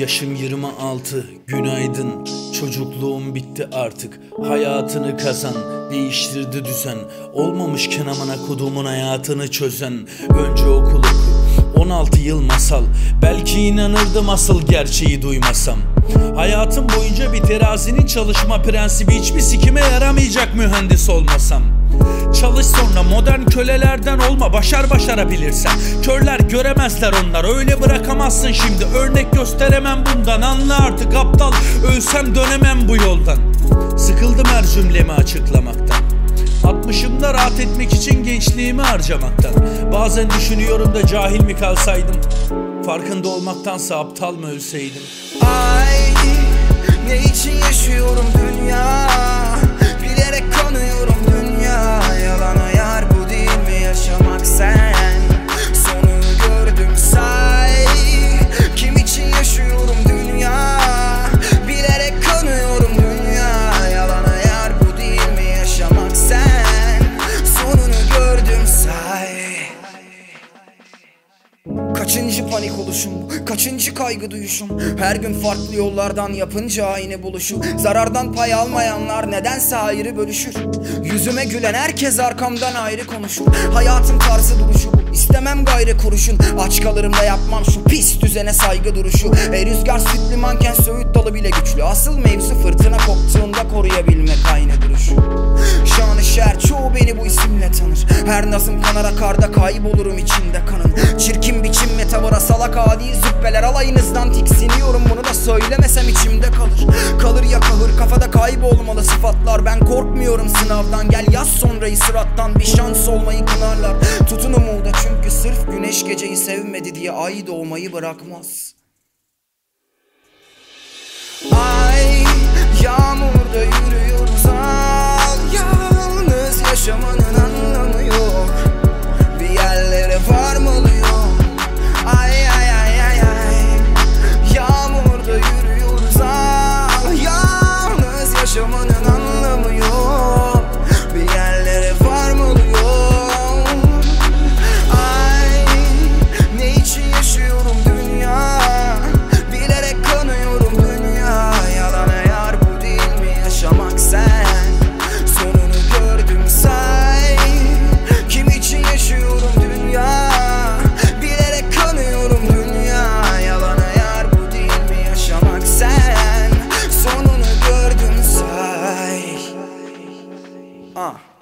Yaşım 26 günaydın. Çocukluğum bitti artık. Hayatını kazan Değiştirdi düzen. Olmamış kenamına kodumun hayatını çözen. Önce okul oku 16 yıl masal. Belki inanırdım asıl gerçeği duymasam. Hayatım boyunca bir terazinin çalışma prensibi Hiçbir sikime yaramayacak mühendis olmasam. Çalış sonra modern kölelerden olma başar başarabilirsen. Körler göremezler onlar öyle bırakamazsın şimdi. Örnek gösteremem bundan anla artık aptal. Ölsem dönemem bu yoldan. Sıkıldım her cümlemi açıklamaktan. Atmışımda rahat etmek için gençliğimi harcamaktan. Bazen düşünüyorum da cahil mi kalsaydım? Farkında olmaktansa aptal mı ölseydim? Ay Oluşum, kaçıncı kaygı duyuşum? Her gün farklı yollardan yapınca aynı buluşu. Zarardan pay almayanlar nedense ayrı bölüşür. Yüzüme gülen herkes arkamdan ayrı konuşur. Hayatın tarzı duruşu. Bu İstemem gayrı kuruşun. Aç kalırım da yapmam şu pis düzene saygı duruşu. E rüzgar süt limanken söğüt dalı bile güçlü. Asıl mevzu fırtına koptuğunda koruyabilmek aynı duruşu. Şanı şer çoğu beni bu isimle tanır. Her nazım kanar akarda kaybolurum içinde kanın. Çirkin biçimle salak adi züppeler Alayınızdan tiksiniyorum. Bunu da söylemesem içimde kalır. Kalır ya kahır kafada kaybolmalı sıfatlar. Ben korkmuyorum sınavdan. Gel yaz sonrayı sırattan. Bir şans olmayı kınarlar. Tutun umuda çünkü sırf güneş geceyi sevmedi diye ay doğmayı bırakmaz. Ay Ah.